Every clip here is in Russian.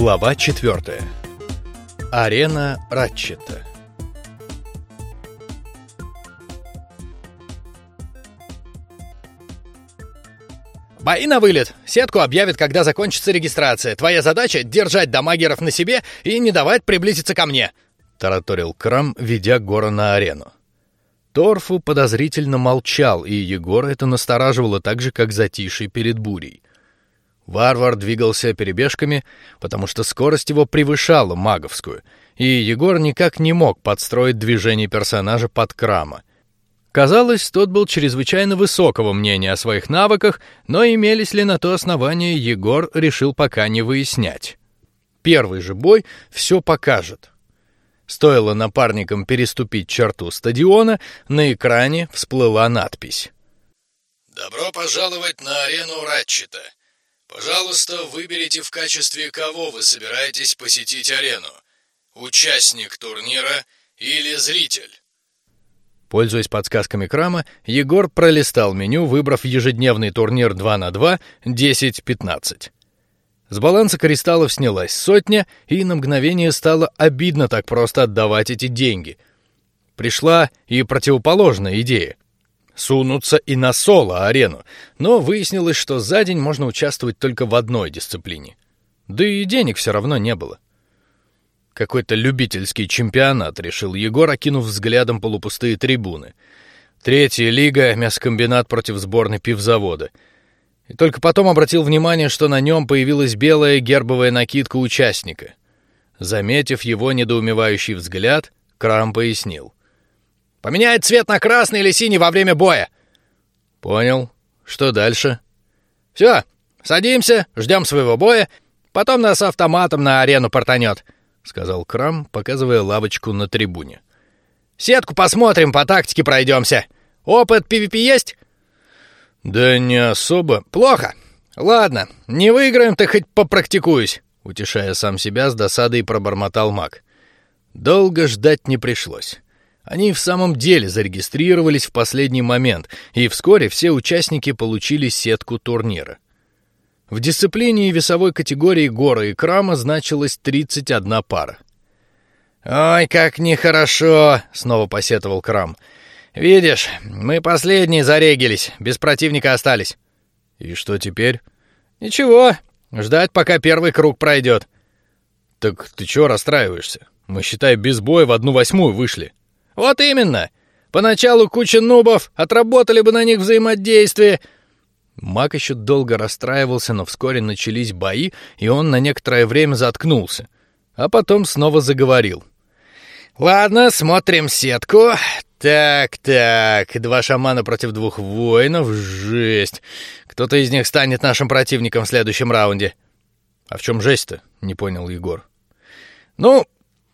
Глава 4. Арена Ратчета. Бои на вылет. Сетку объявят, когда закончится регистрация. Твоя задача — держать дамагеров на себе и не давать приблизиться ко мне. Тараторил Крам, ведя Гора на арену. Торфу подозрительно молчал, и Егора это настораживало так же, как затишье перед бурей. Варвар двигался перебежками, потому что скорость его превышала маговскую, и Егор никак не мог подстроить движение персонажа под Крама. Казалось, тот был чрезвычайно высокого мнения о своих навыках, но имелись ли на то основания, Егор решил пока не выяснять. Первый же бой все покажет. Стоило напарникам переступить черту стадиона, на экране всплыла надпись: "Добро пожаловать на арену Ратчета. Пожалуйста, выберите в качестве кого вы собираетесь посетить арену: участник турнира или зритель". Пользуясь подсказками Крама, Егор пролистал меню, выбрав ежедневный турнир 2 на 2 10-15. С баланса кристаллов снялась сотня, и на мгновение стало обидно так просто отдавать эти деньги. Пришла и противоположная идея сунуться и на соло-арену, но выяснилось, что за день можно участвовать только в одной дисциплине. Да и денег все равно не было. Какой-то любительский чемпионат, решил Егор, окинув взглядом полупустые трибуны. Третья лига, мясокомбинат против сборной пивзавода — и только потом обратил внимание, что на нем появилась белая гербовая накидка участника. Заметив его недоумевающий взгляд, Крам пояснил: "Поменяет цвет на красный или синий во время боя". Понял. Что дальше? Все, садимся, ждем своего боя, потом нас автоматом на арену портанет, сказал Крам, показывая лавочку на трибуне. Сетку посмотрим, по тактике пройдемся. Опыт PvP есть? Да не особо. Плохо. Ладно, не выиграем, так хоть попрактикуюсь. Утешая сам себя с досадой пробормотал Мак. Долго ждать не пришлось. Они в самом деле зарегистрировались в последний момент, и вскоре все участники получили сетку турнира. В дисциплине и весовой категории Гора и Крама значилось 31 пара. Ой, как нехорошо! Снова посетовал Крам. Видишь, мы последние зарегились, без противника остались. И что теперь? Ничего, ждать, пока первый круг пройдет. Так ты чего расстраиваешься? Мы считай без боя в одну восьмую вышли. Вот именно. Поначалу куча нубов, отработали бы на них взаимодействие. Мак еще долго расстраивался, но вскоре начались бои, и он на некоторое время заткнулся, а потом снова заговорил. Ладно, смотрим сетку. Так, так, два шамана против двух воинов, жесть. Кто-то из них станет нашим противником в следующем раунде. А в чем жесть-то? Не понял Егор. Ну,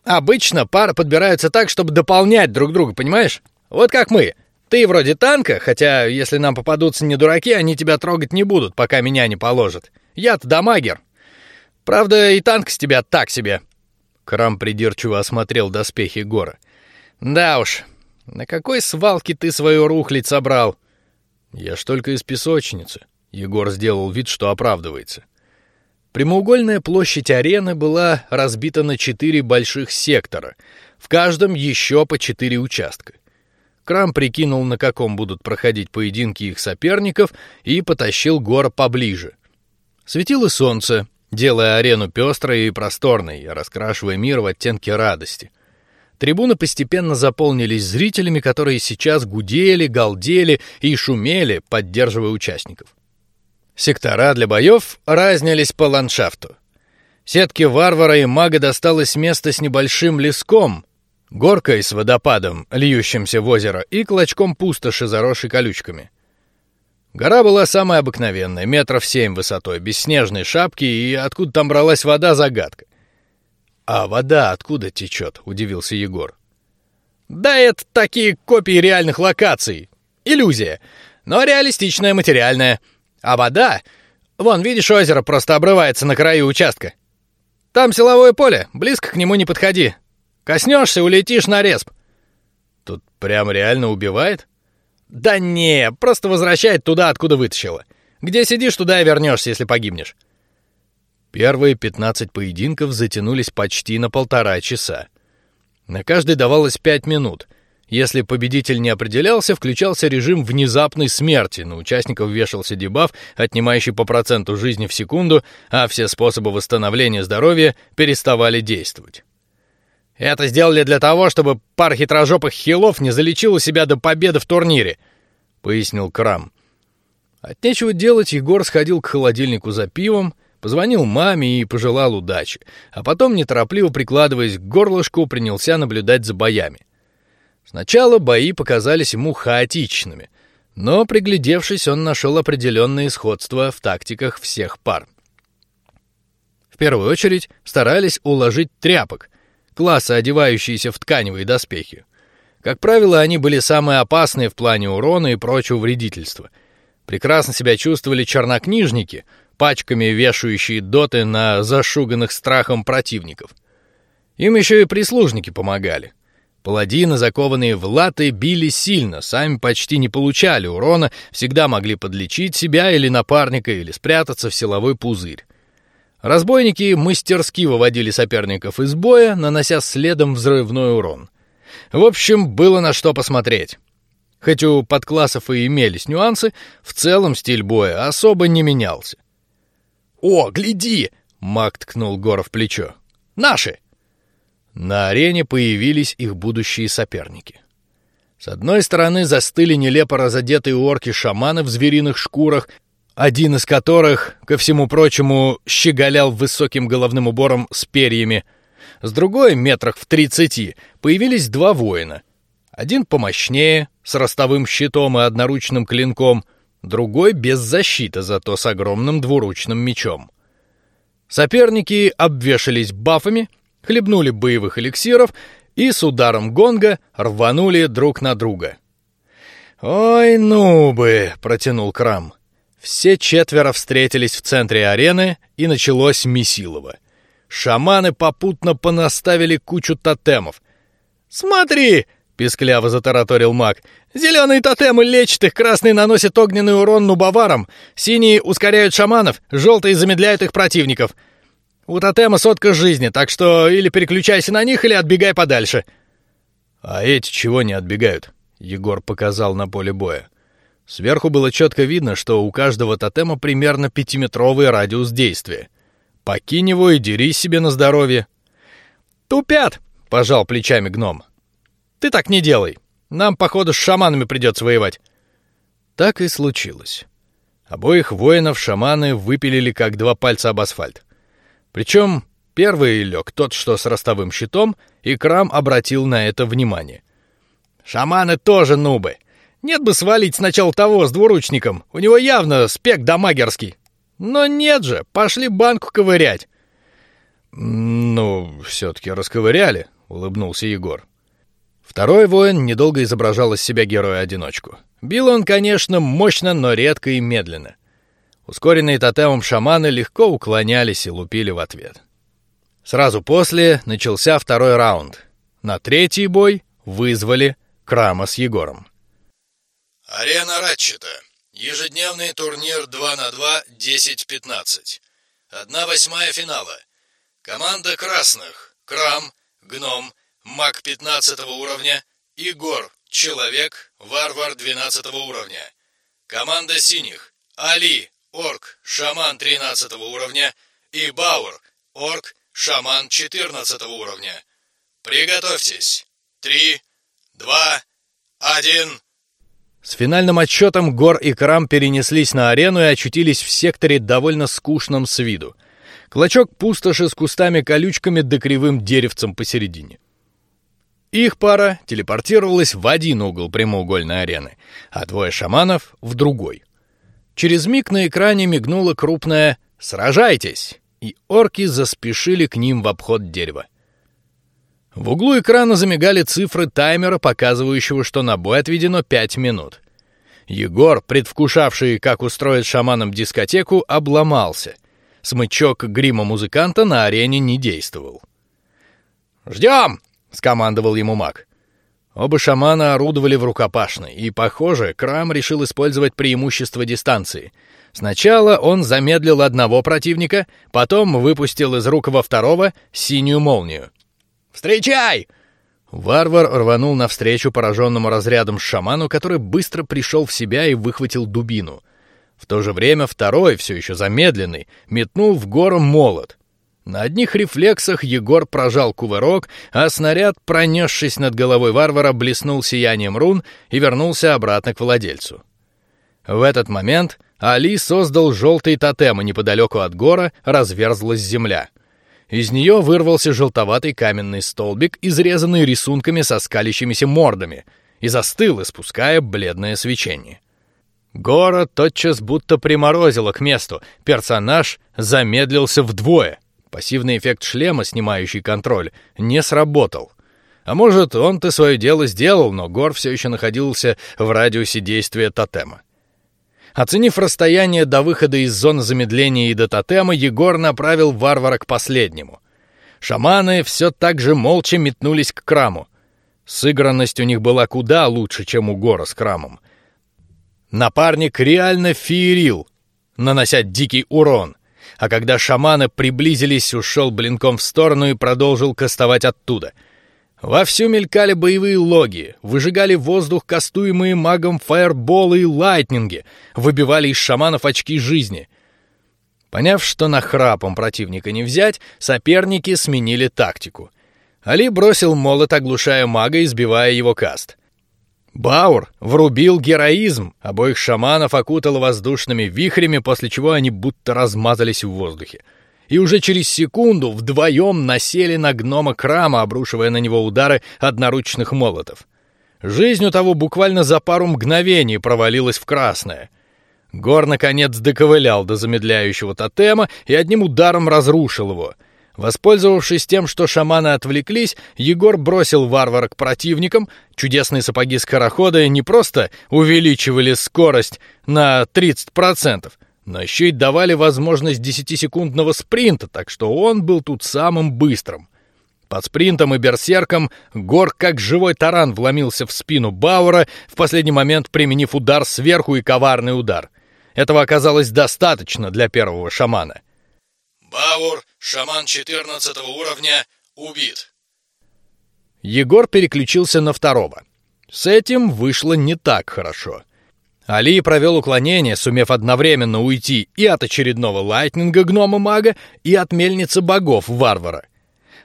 обычно пары подбираются так, чтобы дополнять друг друга, понимаешь? Вот как мы. Ты вроде танка, хотя если нам попадутся не дураки, они тебя трогать не будут, пока меня не положат. Я-то дамагер. Правда, и танк с тебя так себе. Крам придирчиво осмотрел доспехи Гора. Да уж, на какой свалке ты свою рухлить собрал? Я ж только из песочницы. Егор сделал вид, что оправдывается. Прямоугольная площадь арены была разбита на четыре больших сектора, в каждом еще по четыре участка. Крам прикинул, на каком будут проходить поединки их соперников, и потащил Гора поближе. Светило солнце, делая арену пестрой и просторной, раскрашивая мир в оттенки радости. Трибуны постепенно заполнились зрителями, которые сейчас гудели, галдели и шумели, поддерживая участников. Сектора для боев разнились по ландшафту. Сетке варвара и мага досталось место с небольшим леском, горкой с водопадом, льющимся в озеро, и клочком пустоши, заросшей колючками. Гора была самая обыкновенная, метров семь высотой, без снежной шапки, и откуда там бралась вода загадка. А вода откуда течет? Удивился Егор. Да это такие копии реальных локаций. Иллюзия, но реалистичная, материальная. А вода, вон видишь озеро просто обрывается на краю участка. Там силовое поле, близко к нему не подходи. Коснешься, улетишь на респ. Тут прям реально убивает? Да не, просто возвращает туда, откуда вытащила. Где сидишь, туда и вернешься, если погибнешь. Первые пятнадцать поединков затянулись почти на полтора часа. На каждый давалось пять минут. Если победитель не определялся, включался режим внезапной смерти. На участников вешался дебаф, отнимающий по проценту жизни в секунду, а все способы восстановления здоровья переставали действовать. Это сделали для того, чтобы пар хитрожопых хилов не залечила себя до победы в турнире, пояснил Крам. От нечего делать Егор сходил к холодильнику за пивом, позвонил маме и пожелал удачи, а потом неторопливо прикладываясь к горлышку, принялся наблюдать за боями. Сначала бои показались ему хаотичными, но приглядевшись, он нашел определенные сходства в тактиках всех пар. В первую очередь старались уложить тряпок, класса, одевающиеся в тканевые доспехи. Как правило, они были самые опасные в плане урона и прочего вредительства. Прекрасно себя чувствовали чернокнижники, пачками вешающие доты на зашуганных страхом противников. Им еще и прислужники помогали. Паладины, закованные в латы, били сильно, сами почти не получали урона, всегда могли подлечить себя или напарника, или спрятаться в силовой пузырь. Разбойники мастерски выводили соперников из боя, нанося следом взрывной урон. В общем, было на что посмотреть. Хоть у подклассов и имелись нюансы, в целом стиль боя особо не менялся. О, гляди! Мак ткнул Гора в плечо. Наши! На арене появились их будущие соперники. С одной стороны застыли нелепо разодетые орки-шаманы в звериных шкурах, один из которых, ко всему прочему, щеголял высоким головным убором с перьями. С другой, метрах в тридцати, появились два воина. Один помощнее, с ростовым щитом и одноручным клинком, другой без защиты, зато с огромным двуручным мечом. Соперники обвешались бафами, хлебнули боевых эликсиров и с ударом гонга рванули друг на друга. Ой, ну бы, протянул Крам. Все четверо встретились в центре арены, и началось месилово. Шаманы попутно понаставили кучу тотемов. Смотри, пискляво затараторил маг. Зеленые тотемы лечат их, красные наносят огненный урон нубаварам, синие ускоряют шаманов, желтые замедляют их противников. У тотема сотка жизни, так что или переключайся на них, или отбегай подальше. А эти чего не отбегают? Егор показал на поле боя. Сверху было четко видно, что у каждого тотема примерно пятиметровый радиус действия. Покинь его и дерись себе на здоровье. Тупят, пожал плечами гном. Ты так не делай. Нам походу с шаманами придется воевать. Так и случилось. Обоих воинов шаманы выпилили как два пальца об асфальт. Причем первый лег тот, что с ростовым щитом, и Крам обратил на это внимание. Шаманы тоже нубы. Нет бы свалить сначала того с двуручником, у него явно спек дамагерский. Но нет же, пошли банку ковырять. Ну, все-таки расковыряли, улыбнулся Егор. Второй воин недолго изображал из себя героя-одиночку. Бил он, конечно, мощно, но редко и медленно. Ускоренные тотемом шаманы легко уклонялись и лупили в ответ. Сразу после начался второй раунд. На третий бой вызвали Крама с Егором. Арена Ратчета. Ежедневный турнир 2 на 2, 10-15. Одна восьмая финала. Команда красных. Крам, Гном, Маг 15 уровня, Игор, Человек, Варвар 12 уровня. Команда синих. Али, Орк, Шаман 13 уровня и Баур, Орк, Шаман 14 уровня. Приготовьтесь. Три, два, один. С финальным отсчетом Гор и Крам перенеслись на арену и очутились в секторе довольно скучном с виду. Клочок пустоши с кустами-колючками да кривым деревцем посередине. Их пара телепортировалась в один угол прямоугольной арены, а двое шаманов в другой. Через миг на экране мигнуло крупное «Сражайтесь!» и орки заспешили к ним в обход дерева. В углу экрана замигали цифры таймера, показывающего, что на бой отведено пять минут. Егор, предвкушавший, как устроить шаманам дискотеку, обломался. Смычок грима музыканта на арене не действовал. Ждем, скомандовал ему маг. Оба шамана орудовали в рукопашной, и, похоже, Крам решил использовать преимущество дистанции. Сначала он замедлил одного противника, потом выпустил из рук во второго синюю молнию. Встречай! Варвар рванул навстречу пораженному разрядом шаману, который быстро пришел в себя и выхватил дубину. В то же время второй, все еще замедленный, метнул в гору молот. На одних рефлексах Егор прожал кувырок, а снаряд, пронесшись над головой варвара, блеснул сиянием рун и вернулся обратно к владельцу. В этот момент Али создал желтый тотем, и неподалеку от гора разверзлась земля. Из нее вырвался желтоватый каменный столбик, изрезанный рисунками со скалящимися мордами, и застыл, испуская бледное свечение. Гора тотчас будто приморозило к месту. Персонаж замедлился вдвое. Пассивный эффект шлема, снимающий контроль, не сработал. А может, он-то свое дело сделал, но Гор все еще находился в радиусе действия тотема. Оценив расстояние до выхода из зоны замедления и до тотема, Егор направил варвара к последнему. Шаманы все так же молча метнулись к краму. Сыгранность у них была куда лучше, чем у Гора с крамом. Напарник реально феерил, нанося дикий урон. А когда шаманы приблизились, ушел блинком в сторону и продолжил кастовать оттуда — Вовсю мелькали боевые логи, выжигали воздух кастуемые магом фаерболы и лайтнинги, выбивали из шаманов очки жизни. Поняв, что на храпом противника не взять, соперники сменили тактику. Али бросил молот, оглушая мага и сбивая его каст. Баур врубил героизм, обоих шаманов окутал воздушными вихрями, после чего они будто размазались в воздухе и уже через секунду вдвоем насели на гнома Крама, обрушивая на него удары одноручных молотов. Жизнь у того буквально за пару мгновений провалилась в красное. Гор наконец доковылял до замедляющего тотема и одним ударом разрушил его. Воспользовавшись тем, что шаманы отвлеклись, Егор бросил варвара к противникам. Чудесные сапоги скорохода не просто увеличивали скорость на 30 процентов, но еще и давали возможность десятисекундного спринта, так что он был тут самым быстрым. Под спринтом и берсерком Гор как живой таран вломился в спину Баура, в последний момент применив удар сверху и коварный удар. Этого оказалось достаточно для первого шамана. Баур, шаман 14 уровня, убит. Егор переключился на второго. С этим вышло не так хорошо. Али провел уклонение, сумев одновременно уйти и от очередного лайтнинга гнома мага, и от мельницы богов варвара.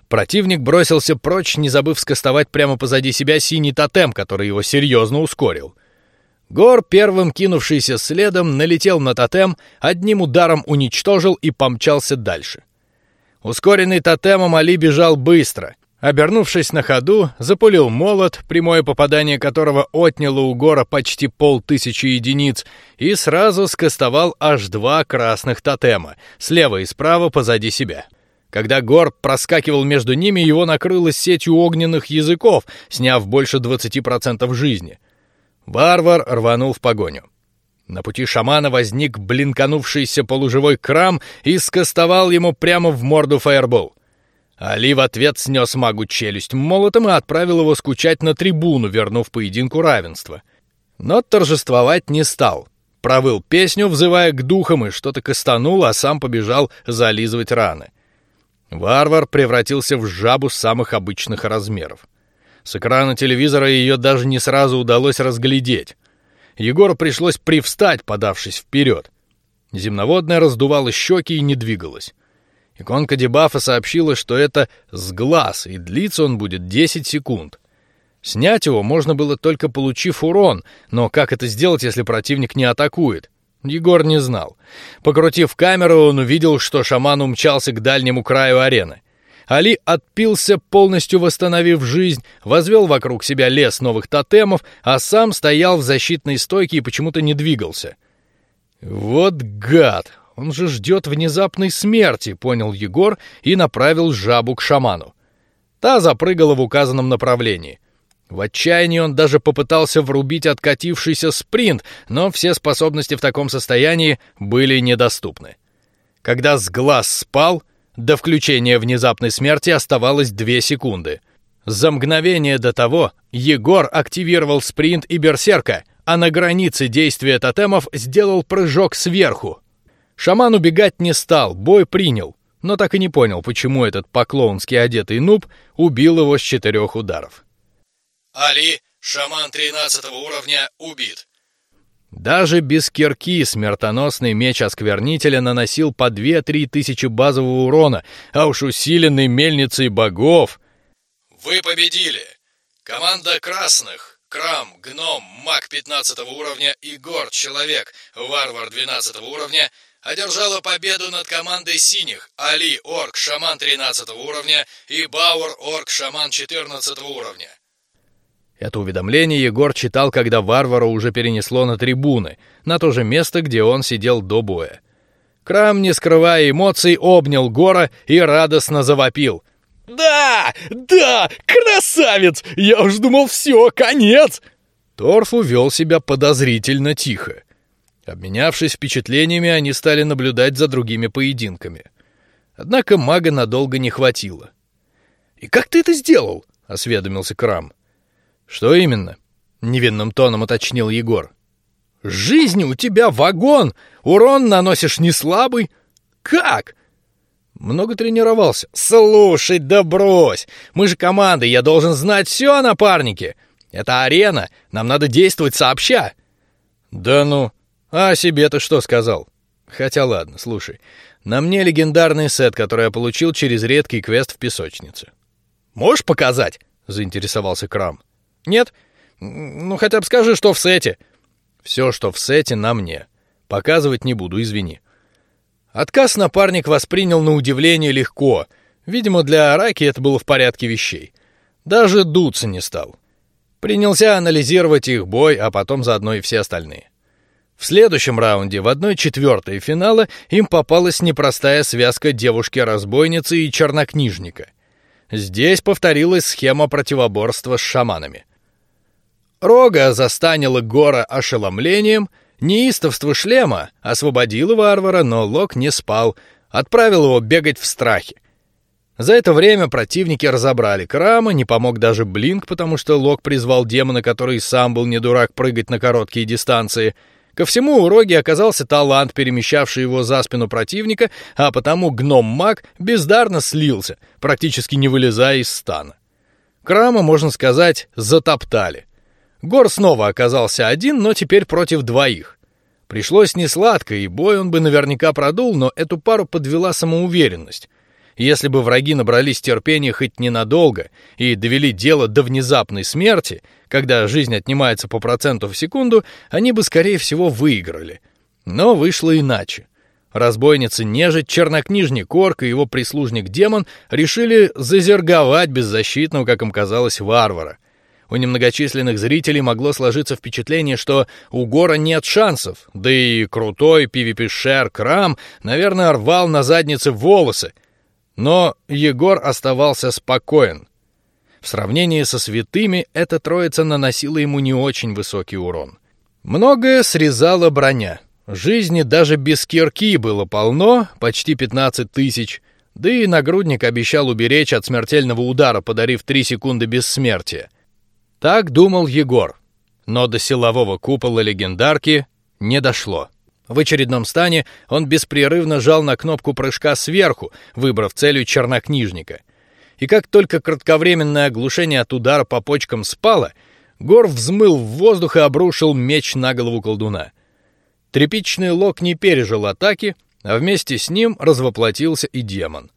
Противник бросился прочь, не забыв скостовать прямо позади себя синий тотем, который его серьезно ускорил. Гор, первым кинувшийся следом, налетел на тотем, одним ударом уничтожил и помчался дальше. Ускоренный тотемом Али бежал быстро, Обернувшись на ходу, запулил молот, прямое попадание которого отняло у Гора почти полтысячи единиц, и сразу скостовал аж два красных тотема, слева и справа позади себя. Когда Гор проскакивал между ними, его накрыло сетью огненных языков, сняв больше 20% жизни. Варвар рванул в погоню. На пути шамана возник блинканувшийся полуживой крам и скостовал ему прямо в морду фаербол. Али в ответ снес магу челюсть молотом и отправил его скучать на трибуну, вернув поединку равенство. Но торжествовать не стал. Провыл песню, взывая к духам, и что-то кастанул, а сам побежал зализывать раны. Варвар превратился в жабу самых обычных размеров. С экрана телевизора ее даже не сразу удалось разглядеть. Егору пришлось привстать, подавшись вперед. Земноводная раздувала щеки и не двигалась. Иконка дебафа сообщила, что это сглаз, и длиться он будет 10 секунд. Снять его можно было только получив урон, но как это сделать, если противник не атакует? Егор не знал. Покрутив камеру, он увидел, что шаман умчался к дальнему краю арены. Али отпился, полностью восстановив жизнь, возвел вокруг себя лес новых тотемов, а сам стоял в защитной стойке и почему-то не двигался. Вот гад! Он же ждет внезапной смерти, понял Егор и направил жабу к шаману. Та запрыгала в указанном направлении. В отчаянии он даже попытался врубить откатившийся спринт, но все способности в таком состоянии были недоступны. Когда с глаз спал, до включения внезапной смерти оставалось две секунды. За мгновение до того Егор активировал спринт и берсерка, а на границе действия тотемов сделал прыжок сверху. Шаман убегать не стал, бой принял, но так и не понял, почему этот по-клоунски одетый нуб убил его с четырех ударов. Али, шаман 13 уровня, убит. Даже без кирки смертоносный меч осквернителя наносил по две-три тысячи базового урона, а уж усиленный мельницей богов. Вы победили. Команда красных. Крам, гном, маг 15 уровня и гор, человек, варвар 12 уровня одержала победу над командой синих Али, орк, шаман 13 уровня и Бауэр, орк, шаман 14 уровня. Это уведомление Егор читал, когда варвара уже перенесло на трибуны, на то же место, где он сидел до боя. Крам, не скрывая эмоций, обнял Гора и радостно завопил: "Да, да, красавец! Я уж думал, все, конец!" Торф увел себя подозрительно тихо. Обменявшись впечатлениями, они стали наблюдать за другими поединками. Однако мага надолго не хватило. И как ты это сделал? осведомился Крам. Что именно? Невинным тоном уточнил Егор. Жизни у тебя вагон, урон наносишь не слабый. Как? Много тренировался. Слушай, да брось. Мы же команда, я должен знать все о напарнике. Это арена, нам надо действовать сообща. Да ну, а себе ты что сказал? Хотя ладно, слушай. На мне легендарный сет, который я получил через редкий квест в песочнице. Можешь показать? Заинтересовался Крам. Нет? Ну хотя бы скажи, что в сете. Все, что в сете, на мне. Показывать не буду, извини. Отказ напарник воспринял на удивление легко. Видимо, для Араки это было в порядке вещей. Даже дуться не стал. Принялся анализировать их бой, а потом заодно и все остальные. В следующем раунде в одной четвертой финала им попалась непростая связка девушки-разбойницы и чернокнижника. Здесь повторилась схема противоборства с шаманами. Рога застанила Гора ошеломлением, неистовство шлема освободило варвара, но Лок не спал, отправил его бегать в страхе. За это время противники разобрали Крама, не помог даже Блинк, потому что Лок призвал демона, который сам был не дурак прыгать на короткие дистанции. Ко всему у Роги оказался талант, перемещавший его за спину противника, а потому гном-маг бездарно слился, практически не вылезая из стана. Крама, можно сказать, затоптали. Гор снова оказался один, но теперь против двоих. Пришлось не сладко, и бой он бы наверняка продул, но эту пару подвела самоуверенность. Если бы враги набрались терпения хоть ненадолго и довели дело до внезапной смерти, когда жизнь отнимается по проценту в секунду, они бы скорее всего выиграли. Но вышло иначе. Разбойница нежить, чернокнижник орк и его прислужник демон решили зазерговать беззащитного, как им казалось, варвара. У немногочисленных зрителей могло сложиться впечатление, что у Гора нет шансов, да и крутой PvP-шер Крам, наверное, рвал на заднице волосы. Но Егор оставался спокоен. В сравнении со святыми эта троица наносила ему не очень высокий урон. Многое срезала броня. Жизни даже без кирки было полно, почти пятнадцать тысяч. Да и нагрудник обещал уберечь от смертельного удара, подарив три секунды бессмертия. Так думал Егор, но до силового купола легендарки не дошло. В очередном стане он беспрерывно жал на кнопку прыжка сверху, выбрав целью чернокнижника. И как только кратковременное оглушение от удара по почкам спало, Гор взмыл в воздух и обрушил меч на голову колдуна. Трепичный лок не пережил атаки, а вместе с ним развоплотился и демон.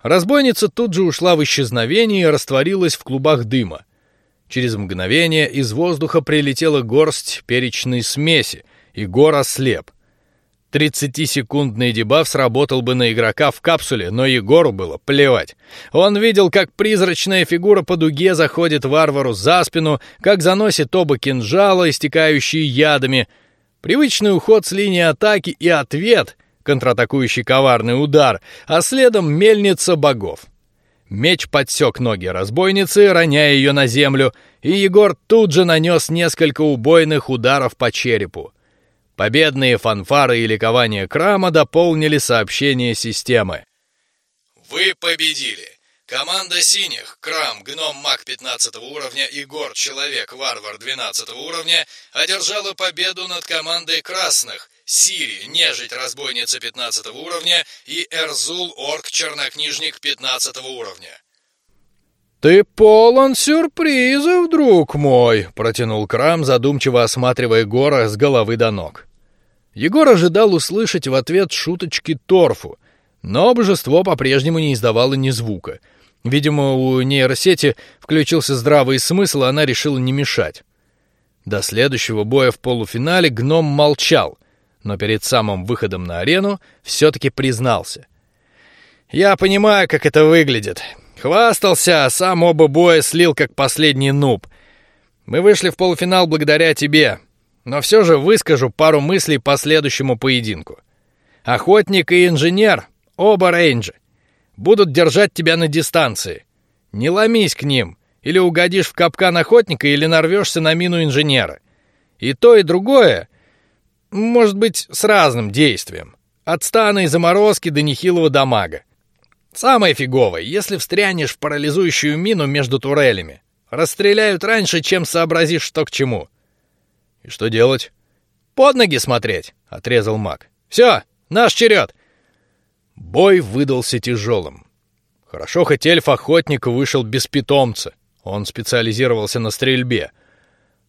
Разбойница тут же ушла в исчезновение и растворилась в клубах дыма. Через мгновение из воздуха прилетела горсть перечной смеси, и Гор ослеп. Тридцатисекундный дебаф сработал бы на игрока в капсуле, но Егору было плевать. Он видел, как призрачная фигура по дуге заходит варвару за спину, как заносит оба кинжала, истекающие ядами. Привычный уход с линии атаки и ответ, контратакующий коварный удар, а следом мельница богов. Меч подсек ноги разбойницы, роняя ее на землю, и Егор тут же нанес несколько убойных ударов по черепу. Победные фанфары и ликование Крама дополнили сообщение системы. Вы победили. Команда синих, Крам, Гном, Маг 15 уровня и Гор, Человек, Варвар 12 уровня одержала победу над командой красных, Сири, Нежить, Разбойница 15 уровня и Эрзул, Орк, Чернокнижник 15 уровня. «Ты полон сюрпризов, друг мой!» — протянул Крам, задумчиво осматривая Гора с головы до ног. Егор ожидал услышать в ответ шуточки Торфу, но божество по-прежнему не издавало ни звука. Видимо, у нейросети включился здравый смысл, и она решила не мешать. До следующего боя в полуфинале гном молчал, но перед самым выходом на арену все-таки признался: "Я понимаю, как это выглядит. Хвастался, а сам оба боя слил как последний нуб. Мы вышли в полуфинал благодаря тебе, но все же выскажу пару мыслей по следующему поединку. Охотник и инженер, оба рейнджи, будут держать тебя на дистанции. Не ломись к ним, или угодишь в капкан охотника, или нарвешься на мину инженера. И то и другое, может быть, с разным действием. От стана и заморозки до нехилого дамага. Самое фиговое, если встрянешь в парализующую мину между турелями. Расстреляют раньше, чем сообразишь, что к чему. И что делать? Под ноги смотреть, отрезал маг. Все, наш черед. Бой выдался тяжелым. Хорошо, хоть эльф-охотник вышел без питомца. Он специализировался на стрельбе.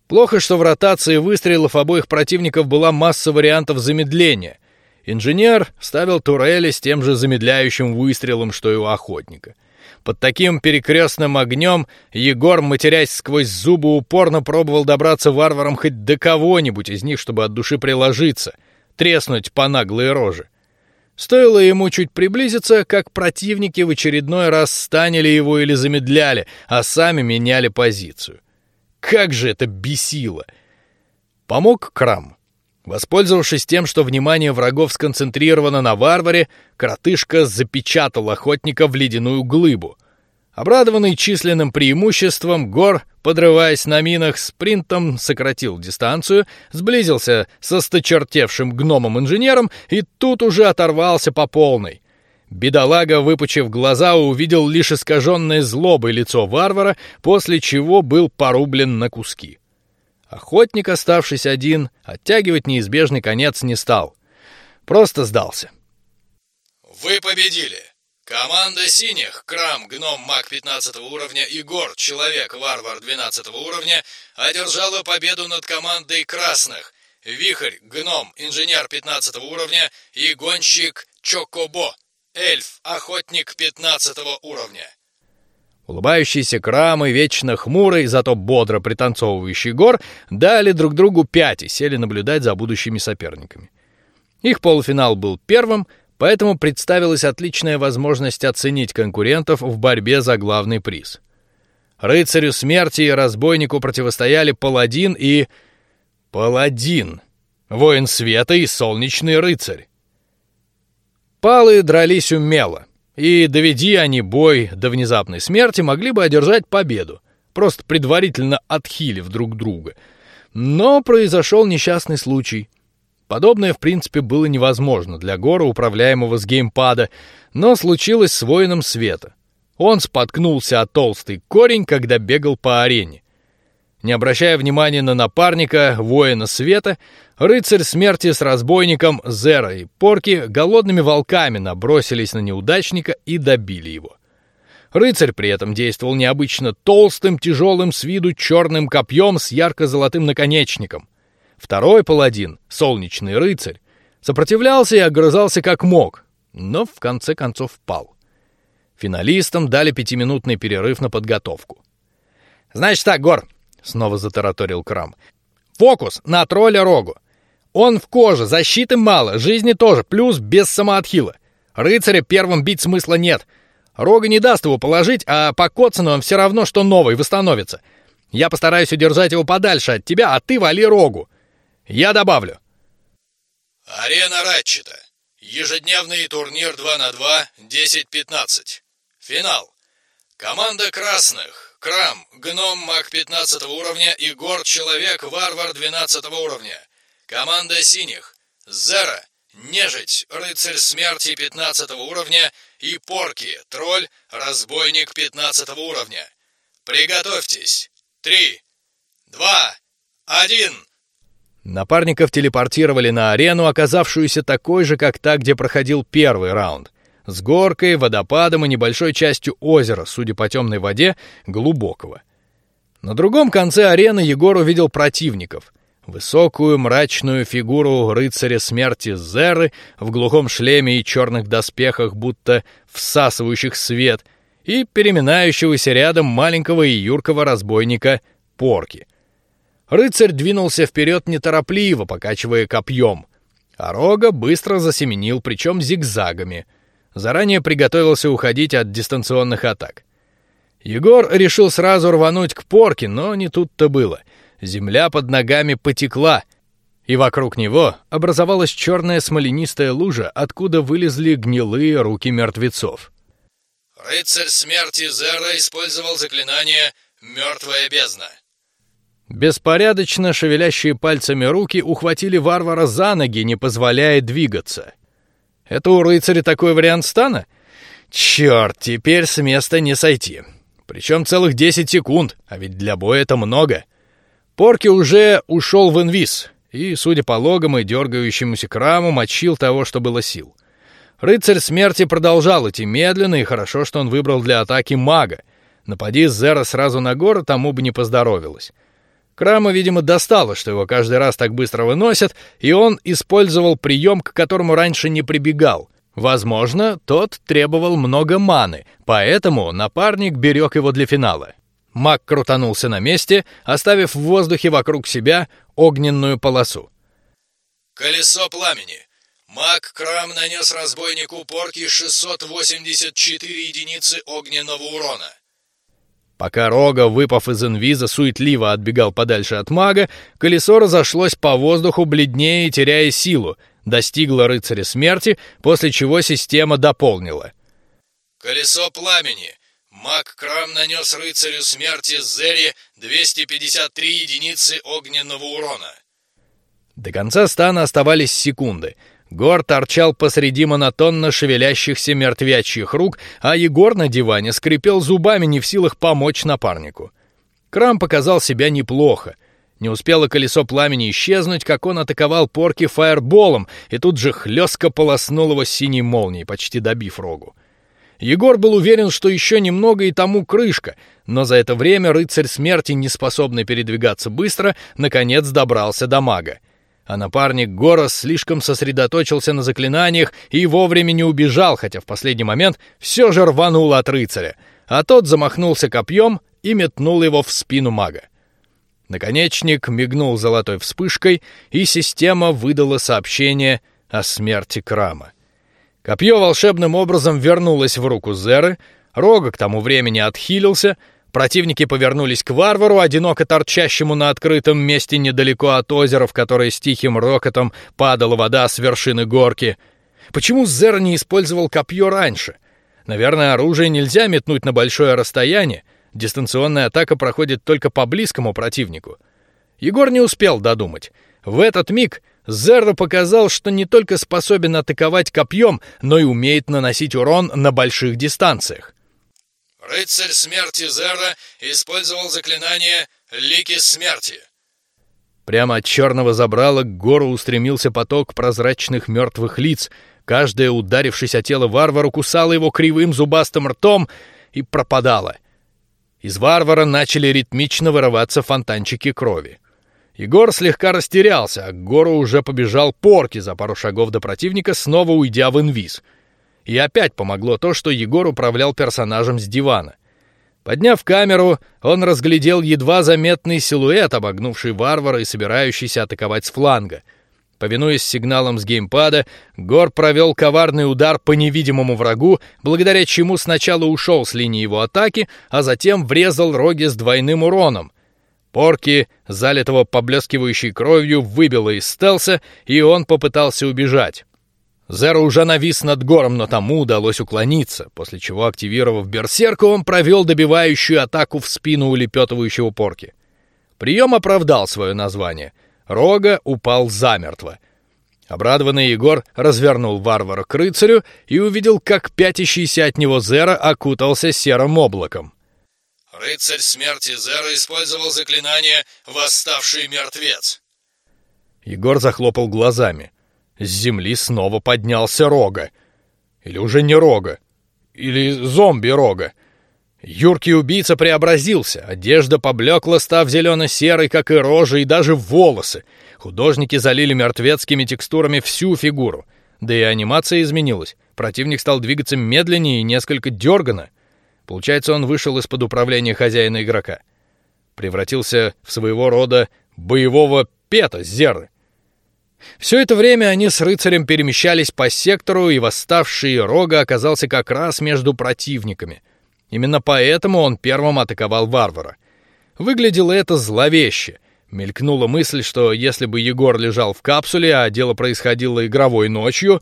Плохо, что в ротации выстрелов обоих противников была масса вариантов замедления, Инженер ставил турели с тем же замедляющим выстрелом, что и у охотника. Под таким перекрестным огнем Егор, матерясь сквозь зубы, упорно пробовал добраться варварам хоть до кого-нибудь из них, чтобы от души приложиться, треснуть по наглой роже. Стоило ему чуть приблизиться, как противники в очередной раз станили его или замедляли, а сами меняли позицию. Как же это бесило! Помог Крам. Воспользовавшись тем, что внимание врагов сконцентрировано на варваре, коротышка запечатал охотника в ледяную глыбу. Обрадованный численным преимуществом, Гор, подрываясь на минах, спринтом сократил дистанцию, сблизился со сточертевшим гномом-инженером и тут уже оторвался по полной. Бедолага, выпучив глаза, увидел лишь искаженное злобой лицо варвара, после чего был порублен на куски. Охотник, оставшись один, оттягивать неизбежный конец не стал. Просто сдался. Вы победили. Команда синих, Крам, Гном, Маг 15 уровня и Гор, Человек, Варвар 12 уровня, одержала победу над командой красных, Вихрь, Гном, Инженер 15 уровня и Гонщик Чокобо, Эльф, Охотник 15 уровня. Улыбающийся Крам и вечно хмурый, зато бодро пританцовывающий Гор дали друг другу пять и сели наблюдать за будущими соперниками. Их полуфинал был первым, поэтому представилась отличная возможность оценить конкурентов в борьбе за главный приз. Рыцарю смерти и разбойнику противостояли паладин и паладин, воин света и солнечный рыцарь. Палы дрались умело. И доведи они бой до внезапной смерти, могли бы одержать победу, просто предварительно отхилив друг друга. Но произошел несчастный случай. Подобное в принципе было невозможно для Гора, управляемого с геймпада, но случилось с воином света. Он споткнулся о толстый корень, когда бегал по арене. Не обращая внимания на напарника, воина света, рыцарь смерти с разбойником Зера и Порки голодными волками набросились на неудачника и добили его. Рыцарь при этом действовал необычно толстым, тяжелым с виду черным копьем с ярко-золотым наконечником. Второй паладин, солнечный рыцарь, сопротивлялся и огрызался как мог, но в конце концов пал. Финалистам дали пятиминутный перерыв на подготовку. Значит так, Гор, снова затараторил Крам. Фокус на тролля Рогу. Он в коже, защиты мало, жизни тоже, плюс без самоотхила. Рыцаря первым бить смысла нет. Рога не даст его положить, а по Коцану он все равно, что новый, восстановится. Я постараюсь удержать его подальше от тебя, а ты вали Рогу. Я добавлю. Арена Ратчета. Ежедневный турнир 2 на 2, 10-15. Финал. Команда красных Крам, гном маг 15 уровня и Гор человек варвар 12 уровня. Команда синих. Зера, нежить, рыцарь смерти 15 уровня и Порки, тролль, разбойник 15 уровня. Приготовьтесь. Три, два, один. Напарников телепортировали на арену, оказавшуюся такой же, как та, где проходил первый раунд, с горкой, водопадом и небольшой частью озера, судя по темной воде, глубокого. На другом конце арены Егор увидел противников: высокую мрачную фигуру рыцаря смерти Зеры в глухом шлеме и черных доспехах, будто всасывающих свет, и переминающегося рядом маленького и юркого разбойника Порки. Рыцарь двинулся вперед неторопливо, покачивая копьем, а Рога быстро засеменил, причем зигзагами. Заранее приготовился уходить от дистанционных атак. Егор решил сразу рвануть к порке, но не тут-то было. Земля под ногами потекла, и вокруг него образовалась черная смоленистая лужа, откуда вылезли гнилые руки мертвецов. Рыцарь смерти Зера использовал заклинание «Мертвая бездна». Беспорядочно шевелящие пальцами руки ухватили варвара за ноги, не позволяя двигаться. Это у рыцаря такой вариант стана? Черт, теперь с места не сойти. Причем целых десять секунд, а ведь для боя это много. Порки уже ушел в инвиз и, судя по логам и дергающемуся краму, мочил того, что было сил. Рыцарь смерти продолжал идти медленно, и хорошо, что он выбрал для атаки мага. Напади Зера сразу на гору, тому бы не поздоровилось. Крама, видимо, достало, что его каждый раз так быстро выносят, и он использовал прием, к которому раньше не прибегал. Возможно, тот требовал много маны, поэтому напарник берег его для финала. Маг крутанулся на месте, оставив в воздухе вокруг себя огненную полосу. Колесо пламени. Маг Крам нанес разбойнику порки 684 единицы огненного урона. Пока Рога, выпав из инвиза, суетливо отбегал подальше от мага, колесо разошлось по воздуху бледнее теряя силу, достигло рыцаря смерти, после чего система дополнила. Колесо пламени. Маг Крам нанес рыцарю смерти Зери 253 единицы огненного урона. До конца стана оставались секунды — Гор торчал посреди монотонно шевелящихся мертвячьих рук, а Егор на диване скрипел зубами, не в силах помочь напарнику. Крам показал себя неплохо. Не успело колесо пламени исчезнуть, как он атаковал порки фаерболом, и тут же хлестко полоснул его синей молнией, почти добив рогу. Егор был уверен, что еще немного и тому крышка, но за это время рыцарь смерти, не способный передвигаться быстро, наконец добрался до мага а напарник Горос слишком сосредоточился на заклинаниях и вовремя не убежал, хотя в последний момент все же рванул от рыцаря, а тот замахнулся копьем и метнул его в спину мага. Наконечник мигнул золотой вспышкой, и система выдала сообщение о смерти Крама. Копье волшебным образом вернулось в руку Зеры, Рога к тому времени отхилился, Противники повернулись к варвару, одиноко торчащему на открытом месте недалеко от озера, в которое с тихим рокотом падала вода с вершины горки. Почему Зер не использовал копье раньше? Наверное, оружие нельзя метнуть на большое расстояние. Дистанционная атака проходит только по близкому противнику. Егор не успел додумать. В этот миг Зерро показал, что не только способен атаковать копьем, но и умеет наносить урон на больших дистанциях. Рыцарь смерти Зерра использовал заклинание «Лики смерти». Прямо от черного забрала к гору устремился поток прозрачных мертвых лиц. Каждая, ударившись о тело варвара, кусала его кривым зубастым ртом и пропадала. Из варвара начали ритмично вырываться фонтанчики крови. Егор слегка растерялся, а к гору уже побежал порки за пару шагов до противника, снова уйдя в инвиз — и опять помогло то, что Егор управлял персонажем с дивана. Подняв камеру, он разглядел едва заметный силуэт, обогнувший варвара и собирающийся атаковать с фланга. Повинуясь сигналам с геймпада, Гор провел коварный удар по невидимому врагу, благодаря чему сначала ушел с линии его атаки, а затем врезал роги с двойным уроном. Порки, залитого поблескивающей кровью, выбило из стелса, и он попытался убежать. Зеро уже навис над гором, но тому удалось уклониться, после чего, активировав берсерку, он провел добивающую атаку в спину улепетывающего порки. Прием оправдал свое название. Рога упал замертво. Обрадованный Егор развернул варвара к рыцарю и увидел, как пятящийся от него Зера окутался серым облаком. Рыцарь смерти Зера использовал заклинание «Восставший мертвец». Егор захлопал глазами. С земли снова поднялся Рога. Или уже не Рога. Или зомби Рога. Юркий убийца преобразился, одежда поблекла, став зелено-серой, как и рожа, и даже волосы. Художники залили мертвецкими текстурами всю фигуру. Да и анимация изменилась. Противник стал двигаться медленнее и несколько дергано. Получается, он вышел из-под управления хозяина игрока. Превратился в своего рода боевого пета Зеры. Все это время они с рыцарем перемещались по сектору, и восставший Рога оказался как раз между противниками — Именно поэтому он первым атаковал варвара. Выглядело это зловеще. Мелькнула мысль, что если бы Егор лежал в капсуле, а дело происходило игровой ночью,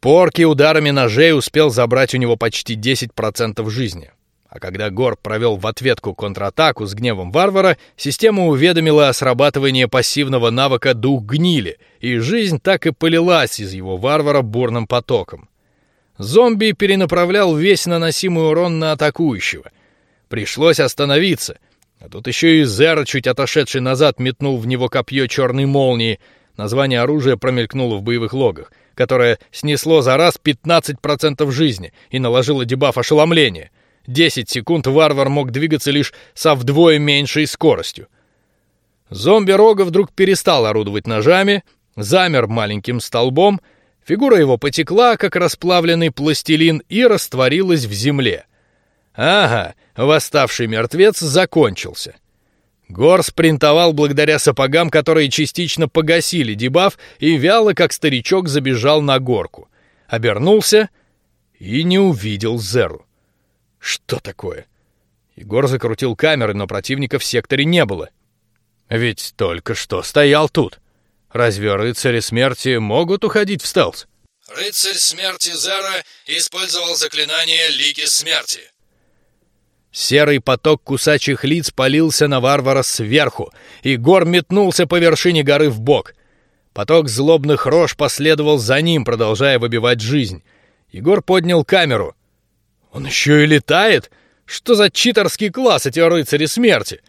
Порки ударами ножей успел забрать у него почти 10% жизни. А когда Гор провел в ответку контратаку с гневом варвара, система уведомила о срабатывании пассивного навыка дух гнили, и жизнь так и полилась из его варвара бурным потоком. Зомби перенаправлял весь наносимый урон на атакующего. Пришлось остановиться. А тут еще и Зер, чуть отошедший назад, метнул в него копье черной молнии. Название оружия промелькнуло в боевых логах, которое снесло за раз 15% жизни и наложило дебаф ошеломления. 10 секунд варвар мог двигаться лишь со вдвое меньшей скоростью. Зомби Рога вдруг перестал орудовать ножами, замер маленьким столбом — Фигура его потекла, как расплавленный пластилин, и растворилась в земле. Ага, восставший мертвец закончился. Гор спринтовал благодаря сапогам, которые частично погасили дебаф, и вяло, как старичок, забежал на горку. Обернулся и не увидел Зеру. Что такое? Егор закрутил камеры, но противника в секторе не было. Ведь только что стоял тут. Разве рыцари смерти могут уходить в стелс? Рыцарь смерти Зера использовал заклинание Лики смерти. Серый поток кусачих лиц полился на варвара сверху, и Гор метнулся по вершине горы в бок. Поток злобных рож последовал за ним, продолжая выбивать жизнь. Егор поднял камеру. Он еще и летает. Что за читерский класс эти рыцари смерти?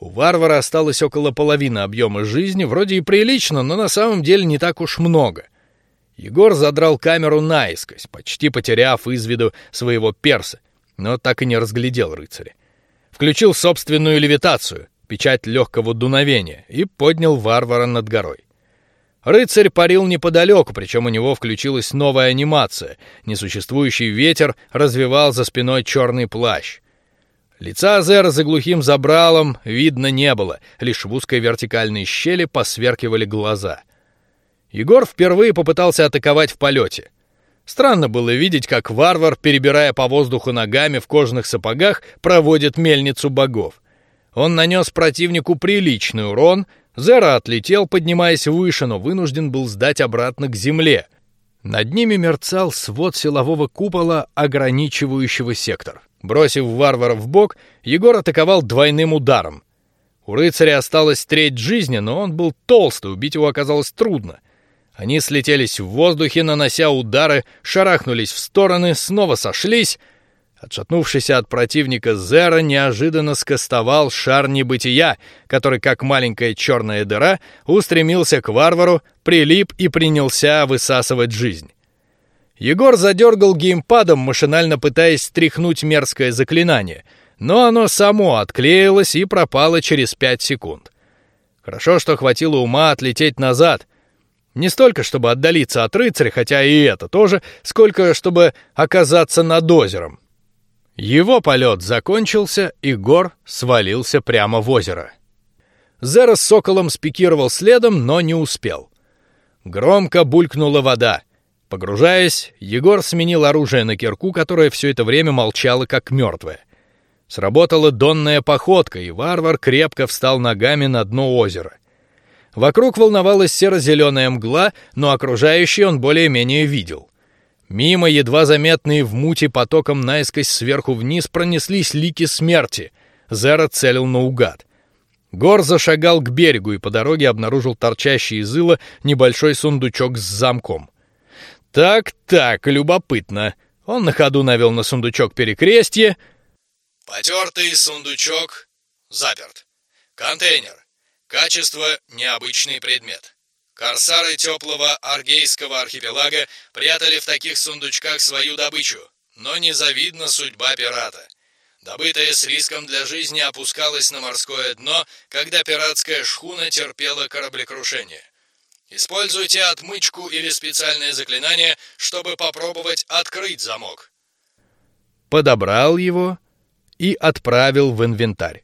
У варвара осталось около половины объема жизни, вроде и прилично, но на самом деле не так уж много. Егор задрал камеру наискось, почти потеряв из виду своего перса, но так и не разглядел рыцаря. Включил собственную левитацию, печать легкого дуновения, и поднял варвара над горой. Рыцарь парил неподалеку, причем у него включилась новая анимация. Несуществующий ветер развивал за спиной черный плащ. Лица Зера за глухим забралом видно не было, лишь в узкой вертикальной щели посверкивали глаза. Егор впервые попытался атаковать в полете. Странно было видеть, как варвар, перебирая по воздуху ногами в кожаных сапогах, проводит мельницу богов. Он нанес противнику приличный урон, Зера отлетел, поднимаясь выше, но вынужден был сдать обратно к земле. Над ними мерцал свод силового купола, ограничивающего сектор. Бросив варвара в бок, Егор атаковал двойным ударом. У рыцаря осталась треть жизни, но он был толстый, убить его оказалось трудно. Они слетелись в воздухе, нанося удары, шарахнулись в стороны, снова сошлись. Отшатнувшийся от противника Зера неожиданно скостовал шар небытия, который, как маленькая черная дыра, устремился к варвару, прилип и принялся высасывать жизнь. Егор задергал геймпадом, машинально пытаясь стряхнуть мерзкое заклинание, но оно само отклеилось и пропало через пять секунд. Хорошо, что хватило ума отлететь назад. Не столько, чтобы отдалиться от рыцаря, хотя и это тоже, сколько, чтобы оказаться над озером. Его полет закончился, и Гор свалился прямо в озеро. Зера с соколом спикировал следом, но не успел. Громко булькнула вода. Погружаясь, Егор сменил оружие на кирку, которая все это время молчала как мертвая. Сработала донная походка, и варвар крепко встал ногами на дно озера. Вокруг волновалась серо-зеленая мгла, но окружающий он более-менее видел. Мимо едва заметные в мути потоком наискось сверху вниз пронеслись лики смерти. Зера целил наугад. Гор зашагал к берегу и по дороге обнаружил торчащий из ила небольшой сундучок с замком. Так, так, любопытно. Он на ходу навел на сундучок перекрестье. Потертый сундучок заперт. Контейнер. Качество необычный предмет. Корсары теплого Аргейского архипелага прятали в таких сундучках свою добычу, но незавидна судьба пирата. Добытая с риском для жизни опускалась на морское дно, когда пиратская шхуна терпела кораблекрушение. Используйте отмычку или специальное заклинание, чтобы попробовать открыть замок. Подобрал его и отправил в инвентарь.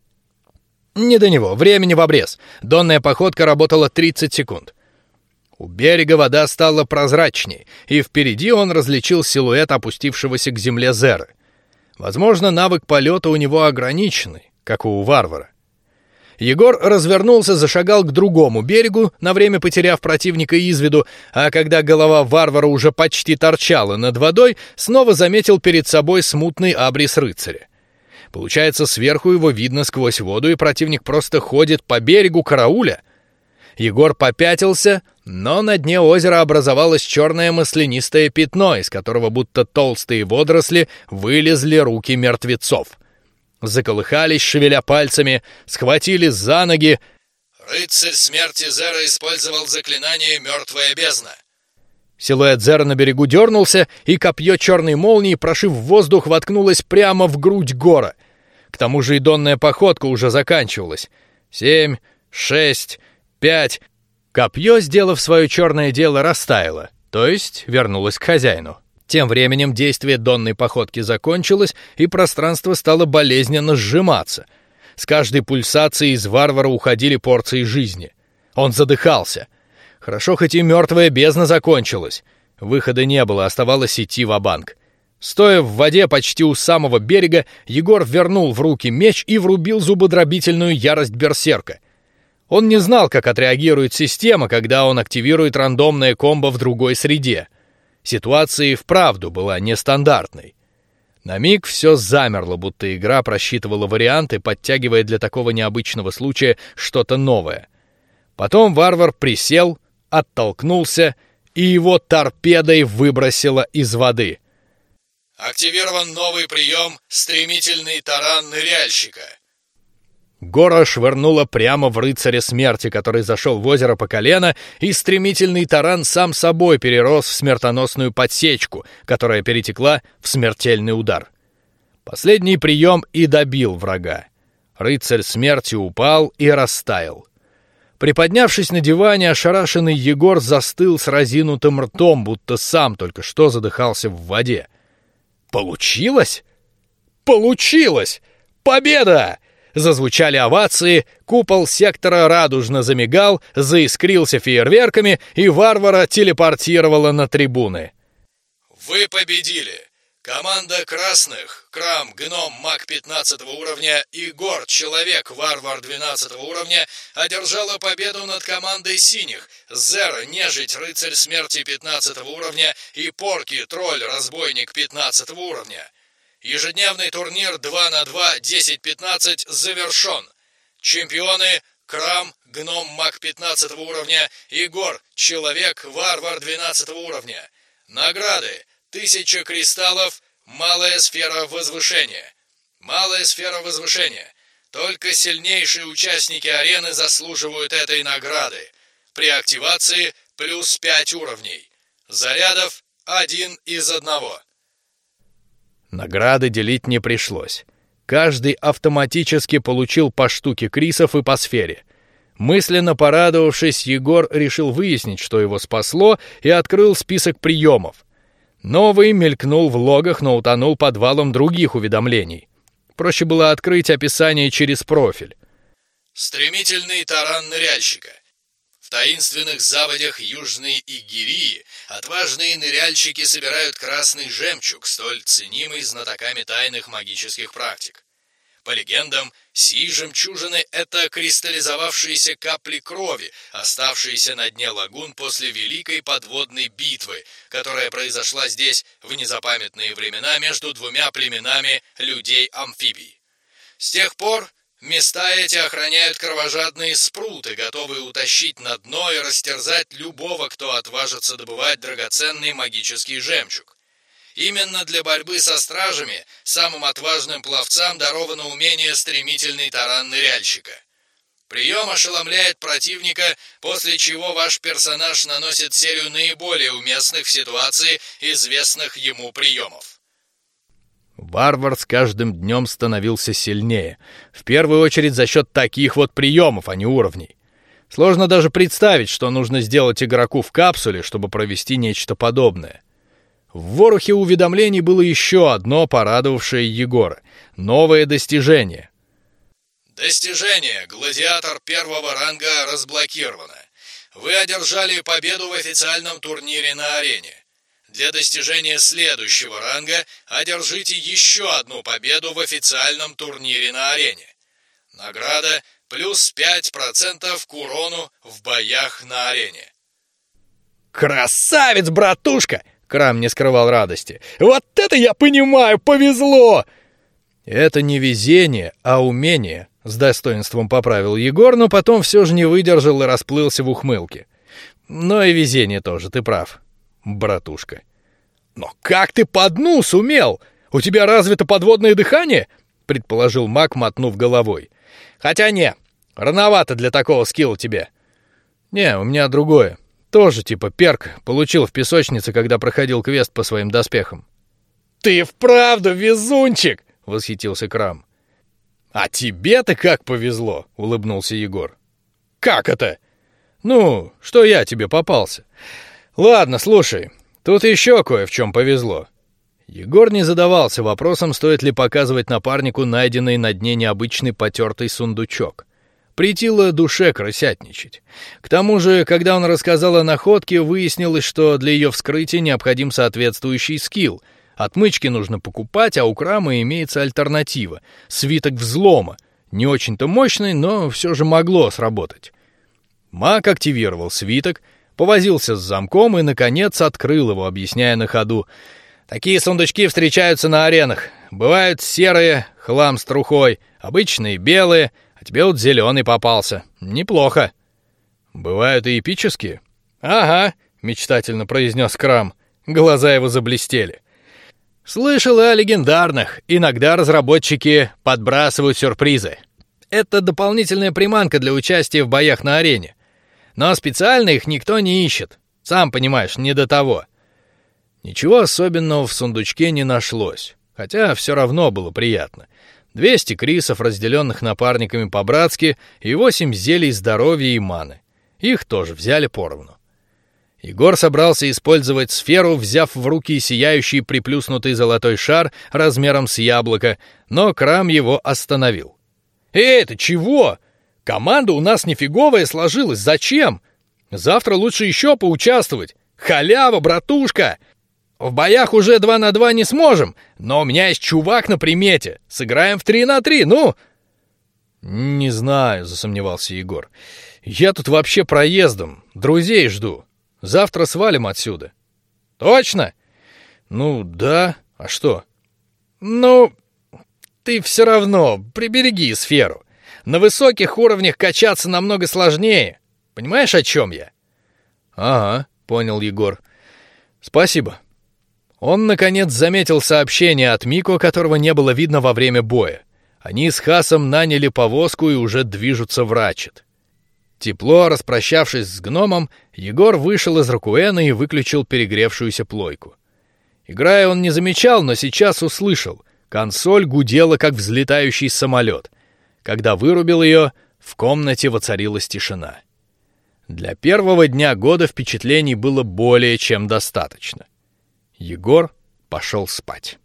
Не до него, времени в обрез. Донная походка работала 30 секунд. У берега вода стала прозрачней, и впереди он различил силуэт опустившегося к земле Зеры. Возможно, навык полета у него ограниченный, как у варвара. Егор развернулся, зашагал к другому берегу, на время потеряв противника из виду, а когда голова варвара уже почти торчала над водой, снова заметил перед собой смутный абрис рыцаря. Получается, сверху его видно сквозь воду, и противник просто ходит по берегу карауля. Егор попятился, но на дне озера образовалось черное маслянистое пятно, из которого будто толстые водоросли вылезли руки мертвецов. Заколыхались, шевеля пальцами, схватили за ноги. Рыцарь смерти Зера использовал заклинание «Мертвая бездна». Силуэт Зера на берегу дернулся, и копье черной молнии, прошив воздух, воткнулось прямо в грудь гора. К тому же и донная походка уже заканчивалась. Семь, шесть, пять. Копье, сделав свое черное дело, растаяло, то есть вернулось к хозяину. Тем временем действие донной походки закончилось, и пространство стало болезненно сжиматься. С каждой пульсацией из варвара уходили порции жизни. Он задыхался. Хорошо, хоть и мертвая бездна закончилась. Выхода не было, оставалось идти в банк Стоя в воде почти у самого берега, Егор вернул в руки меч и врубил зубодробительную ярость берсерка. Он не знал, как отреагирует система, когда он активирует рандомное комбо в другой среде. Ситуация и вправду была нестандартной. На миг все замерло, будто игра просчитывала варианты, подтягивая для такого необычного случая что-то новое. Потом варвар присел, оттолкнулся, и его торпедой выбросило из воды. Активирован новый прием «Стремительный таран ныряльщика». Гора швырнула прямо в рыцаря смерти, который зашел в озеро по колено, и стремительный таран сам собой перерос в смертоносную подсечку, которая перетекла в смертельный удар. Последний прием и добил врага. Рыцарь смерти упал и растаял. Приподнявшись на диване, ошарашенный Егор застыл с разинутым ртом, будто сам только что задыхался в воде. Получилось? Получилось! Победа! Зазвучали овации, купол сектора радужно замигал, заискрился фейерверками, и варвара телепортировала на трибуны. Вы победили! Команда красных, Крам, Гном, Маг 15 уровня и Гор, Человек, Варвар 12 уровня одержала победу над командой синих, Зер, Нежить, Рыцарь Смерти 15 уровня и Порки, Тролль, Разбойник 15 уровня. Ежедневный турнир 2 на 2 10-15 завершен. Чемпионы Крам, Гном, Маг 15 уровня, Игор, Человек, Варвар 12 уровня. Награды. Тысяча кристаллов, малая сфера возвышения. Малая сфера возвышения. Только сильнейшие участники арены заслуживают этой награды. При активации плюс 5 уровней. Зарядов один из одного. Награды делить не пришлось. Каждый автоматически получил по штуке крисов и по сфере. Мысленно порадовавшись, Егор решил выяснить, что его спасло, и открыл список приемов. Новый мелькнул в логах, но утонул под валом других уведомлений. Проще было открыть описание через профиль. Стремительный таран ныряльщика. В таинственных заводях Южной Игирии отважные ныряльщики собирают красный жемчуг, столь ценимый знатоками тайных магических практик. По легендам, сии жемчужины — это кристаллизовавшиеся капли крови, оставшиеся на дне лагун после Великой подводной битвы, которая произошла здесь в незапамятные времена между двумя племенами людей-амфибий. С тех пор Места эти охраняют кровожадные спруты, готовые утащить на дно и растерзать любого, кто отважится добывать драгоценный магический жемчуг. Именно для борьбы со стражами самым отважным пловцам даровано умение стремительный таран ныряльщика. Прием ошеломляет противника, после чего ваш персонаж наносит серию наиболее уместных в ситуации известных ему приемов. Варвар с каждым днем становился сильнее, в первую очередь за счет таких вот приемов, а не уровней. Сложно даже представить, что нужно сделать игроку в капсуле, чтобы провести нечто подобное. В ворохе уведомлений было еще одно порадовавшее Егора — новое достижение. Достижение «Гладиатор первого ранга» разблокировано. Вы одержали победу в официальном турнире на арене. Для достижения следующего ранга одержите еще одну победу в официальном турнире на арене. Награда плюс 5% к урону в боях на арене. Красавец, братушка! Крам не скрывал радости. Вот это я понимаю, повезло! Это не везение, а умение, с достоинством поправил Егор, но потом все же не выдержал и расплылся в ухмылке. Но и везение тоже, ты прав, братушка. Но как ты по дну сумел? У тебя развито подводное дыхание? предположил Мак, мотнув головой. Хотя не, рановато для такого скилла тебе. Не, у меня другое. Тоже типа перк получил в песочнице, когда проходил квест по своим доспехам. Ты вправду везунчик! восхитился Крам. А тебе-то как повезло, улыбнулся Егор. Как это? Ну, что я тебе попался. Ладно, слушай, тут еще кое в чем повезло. Егор не задавался вопросом, стоит ли показывать напарнику найденный на дне необычный потертый сундучок. Притило душе крысятничать. К тому же, когда он рассказал о находке, выяснилось, что для ее вскрытия необходим соответствующий скилл. Отмычки нужно покупать, а у Крама имеется альтернатива — свиток взлома. Не очень-то мощный, но все же могло сработать. Маг активировал свиток, повозился с замком и, наконец, открыл его, объясняя на ходу. Такие сундучки встречаются на аренах. Бывают серые, хлам с трухой, обычные белые — а тебе вот зеленый попался. Неплохо. Бывают и эпические. Ага, мечтательно произнес Крам. Глаза его заблестели. Слышал о легендарных. Иногда разработчики подбрасывают сюрпризы. Это дополнительная приманка для участия в боях на арене. Но специально их никто не ищет. Сам понимаешь, не до того. Ничего особенного в сундучке не нашлось, хотя все равно было приятно. 200 крисов, разделенных напарниками по-братски, и 8 зелий здоровья и маны. Их тоже взяли поровну. Егор собрался использовать сферу, взяв в руки сияющий приплюснутый золотой шар размером с яблоко, но Крам его остановил. «Эй, это чего? Команда у нас нифиговая сложилась. Зачем? Завтра лучше еще поучаствовать. Халява, братушка! В боях уже два на два не сможем, но у меня есть чувак на примете. Сыграем в три на три, ну!» «Не знаю», — засомневался Егор. «Я тут вообще проездом, друзей жду. Завтра свалим отсюда». «Точно?» «Ну, да. А что?» «Ну, ты все равно прибереги сферу. На высоких уровнях качаться намного сложнее. Понимаешь, о чем я?» «Ага», — понял Егор. «Спасибо». Он наконец заметил сообщение от Мико, которого не было видно во время боя. Они с Хасом наняли повозку и уже движутся в Рачет. Тепло распрощавшись с гномом, Егор вышел из Ракуэна и выключил перегревшуюся плойку. Играя, он не замечал, но сейчас услышал. Консоль гудела, как взлетающий самолет. Когда вырубил ее, в комнате воцарилась тишина. Для первого дня года впечатлений было более чем достаточно. Егор пошел спать.